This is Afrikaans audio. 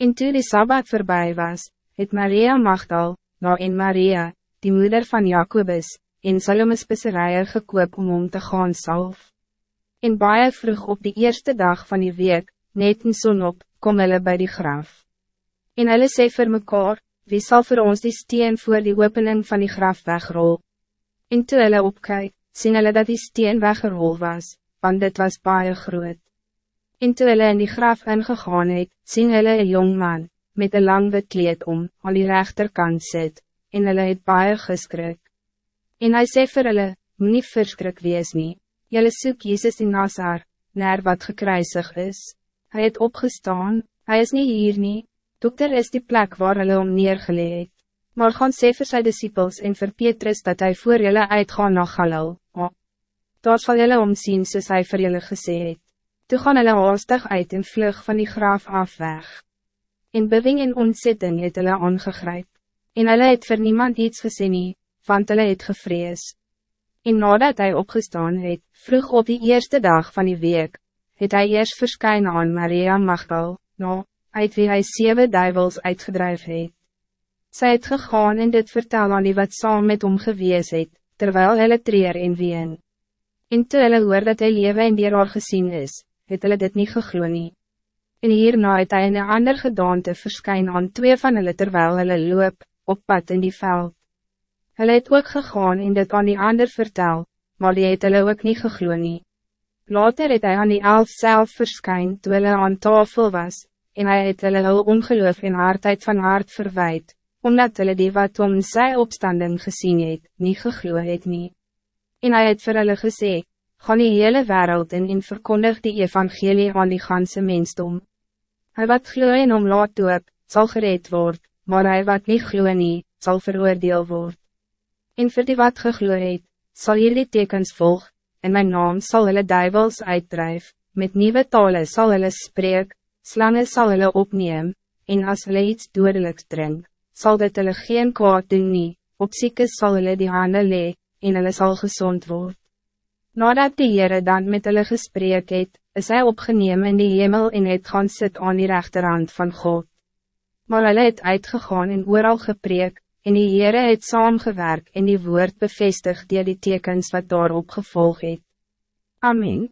En toe die Sabbat voorbij was, het Maria Magdal, nou en Maria, die moeder van Jacobus, en Salome specerijen gekoop om om te gaan salf. En baie vroeg op die eerste dag van die week, net in son op, kom hulle by die graf. En hulle sê vir mekaar, wie zal voor ons die steen voor die opening van die graf wegrol? En toe hulle opkyk, sien hulle dat die steen weggerol was, want dit was baie groot. En toe hulle in die graf ingegaan het, sien hulle een jong man, met een lang wit kleed om, aan die rechterkant sit, en hulle het baie geskrik. En hij sê vir hulle, moet nie verskrik wees nie, julle soek Jezus in Nazar, naar wat gekruisig is. Hij het opgestaan, hij is niet hier nie, dokter is die plek waar hulle om neergeleid. Maar gaan sê vir sy disciples en vir Petrus dat hij voor julle uitgaan na Galil, oh. daar sal julle omsien soos hy vir julle gesê het. Toe gaan hulle haastig uit en vlug van die graaf af weg. In bewing en ontzetting het hulle aangegryp. En hulle het vir niemand iets gesê nie, want hulle het gevrees. En nadat hij opgestaan het, vroeg op die eerste dag van die week, het hij eerst verskyn aan Maria Magdal, nou, uit wie hij zeven duivels uitgedrijf het. Zij het gegaan en dit vertel aan die wat saam met hom gewees het, terwijl hulle treer en ween. En toe hulle hoor dat hy lewe en dier haar gezien is, het hulle dit niet geglo nie. En hierna het hy in een ander gedaante verskyn aan twee van hulle terwijl hulle loop, op pad in die veld. Hulle het ook gegaan en dit aan die ander vertel, maar die het hulle ook niet geglo nie. Later het hy aan die elf self verskyn toe hulle aan tafel was, en hij het hulle hul ongeloof en hardheid van hart verwijt, omdat hulle die wat om sy opstanding gezien het, nie geglo het nie. En hij het vir hulle gesê, gaan die hele wereld in en verkondig die evangelie aan die ganse mensdom. Hij wat glo en om laat doop, sal gereed word, maar hij wat niet glo nie, sal veroordeel word. En vir die wat geglo het, sal hier die tekens volg, en mijn naam zal hulle duivels uitdrijf, met nieuwe talen zal hulle spreek, slangen zal hulle opneem, en as hulle iets dodelijks drink, zal dit hulle geen kwaad doen nie, op ziekes zal hulle die handen lee, en hulle sal gezond word. Nadat die Heere dan met hulle gesprek het, is hy opgeneem in die hemel en het gaan sit aan die rechterhand van God. Maar hulle het uitgegaan en ooral gepreek, en die Heere het saamgewerk en die woord bevestig die die tekens wat daarop gevolg het. Amen.